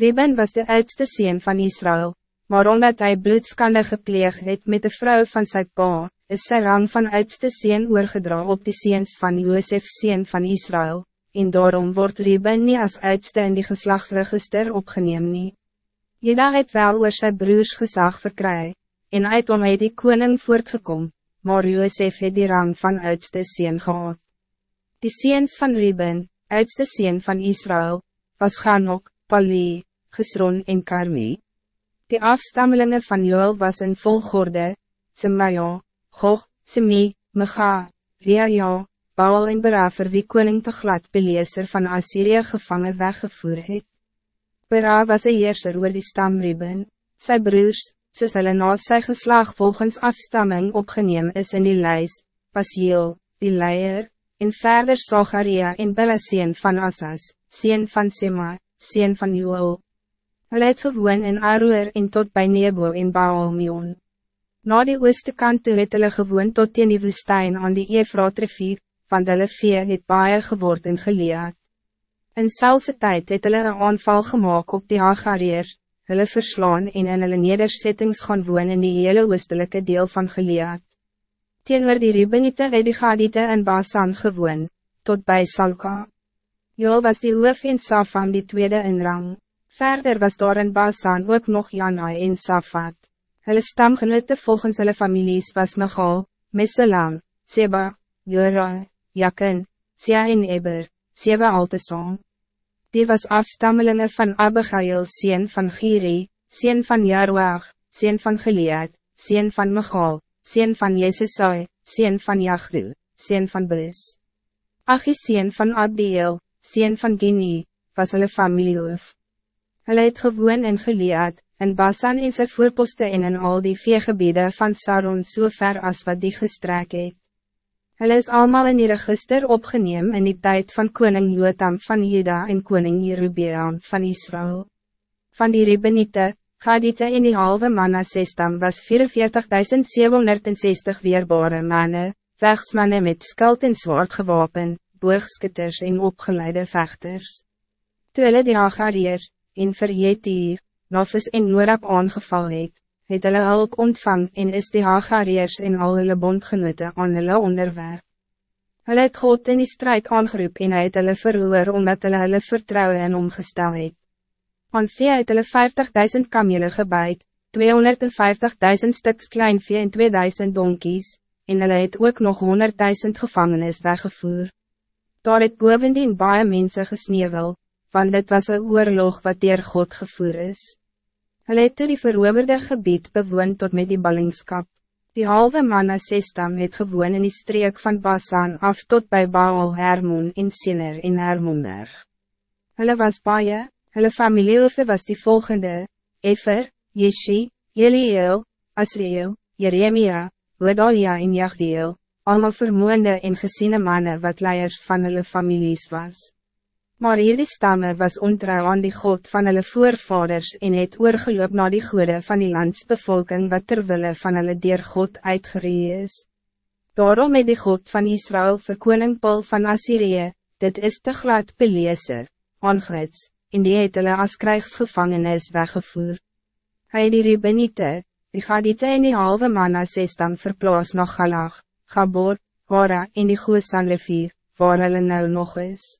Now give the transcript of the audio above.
Reben was de oudste sien van Israël, maar omdat hij bloedskande gepleeg het met de vrouw van zijn pa, is sy rang van oudste sien oorgedra op die seens van Josef sien van Israël, en daarom wordt Reben niet als oudste in die geslachtsregister opgeneem nie. Jeda het wel oor sy broers gezag verkry, en uit om hy die koning voortgekom, maar Josef het die rang van oudste sien gehad. Die seens van Reben, oudste sien van Israël, was Ganok, Pali, Gesron en Karmi. Die afstammelingen van Joel was in volgorde, Semaja, Gog, Semi, Mega, Reaja, Baal en Berafer wie koning te glad beleeser van Assyrië gevangen weggevoer het. Bera was een heerser oor die stam Reben, sy broers, soos hulle na sy geslag volgens afstamming opgeneem is in die lijst, Pasiel, die leier, en verder Zacharia en Bela sien van Asas, sien van Sema, sien van Joel. Hulle het gewoon in Aroer en tot bij Nebo en Baalmion. Na die ooste kant toe het hulle gewoon tot teen die woestijn aan die Efraat rivier, van hulle vee het baie geword en geleerd. In selse tijd het hulle een aanval gemaakt op die Hagariërs, hulle verslaan en in hulle nedersettings gaan woon in die hele oostelike deel van geleerd. Teenoor die Rubenite het die Gadite in Basan gewoon, tot bij Salka. Joel was die hoof en Safan die tweede in rang. Verder was daar in Basan ook nog Janai en Safat. Hulle stamgenote volgens hulle families was Michal, Meselam, Seba, Jora, Jakin, Sia en Eber, Seba Altesong. Die was afstammelingen van Abigail, sien van Giri, sien van Jarwag, sien van Gilead, sien van Michal, sien van Jesesai, sien van Jachru, sien van Bus. Achis sien van Abdiel, sien van Gini, was hulle familiehoof. Hulle het gewoon en geleerd, in Basan en sy voorposte en in al die veegebiede van Saron so ver as wat die gestrek het. Hulle is allemaal in die register opgeneem in die tijd van koning Jotam van Juda en koning Jerubeam van Israël. Van die Ribenite, Gadite en die halve Manassestam was 44.760 weerbare mannen, vegsmannen met skuld en zwaard gewapen, boogskutters en opgeleide vechters. Toe hulle die Agariërs, en vir Jetier, Nafis en Noorab aangeval het, het hulle hulp ontvang en is die Hagariërs en al hulle bondgenote aan hulle onderwerp. Hulle het God in die strijd aangeroep en hy het hulle verhoor omdat hulle hulle vertrouwen en omgestel het. Aan vee het hulle 50.000 kamele gebuid, 250.000 stuks klein vee en 2000 donkies, en hulle het ook nog 100.000 gevangenis weggevoer. Daar het bovendien baie mense gesneeuwel, want dit was een oorlog wat dier God gevoer is. Hulle het toe die veroverde gebied bewoon tot met die ballingskap. Die halve manna sestam het gewoon in die streek van Basan af tot bij Baal Hermon en Sinner in Hermonberg. Hulle was baie, hulle familiehoofde was die volgende, Efer, Jeshi, Jeliel, Asriel, Jeremia, Odalia en Jagdeel, allemaal vermoende en gesiene mannen wat leiers van hulle families was. Maar hierdie stamme was ontrouw aan die God van hulle voorvaders en het oorgeloop na die goede van die landsbevolking wat terwille van hulle dier God uitgeree is. Daarom het die God van Israël vir koning Paul van Assyrië, dit is te glad beleeser, aangehits, en die het hulle as krijgsgevangenis weggevoer. Hy die Rubenite, die Gadite en die halve manna dan verplaas na Galag, Gabor, Hora en die Goosan rivier, waar hulle nou nog is.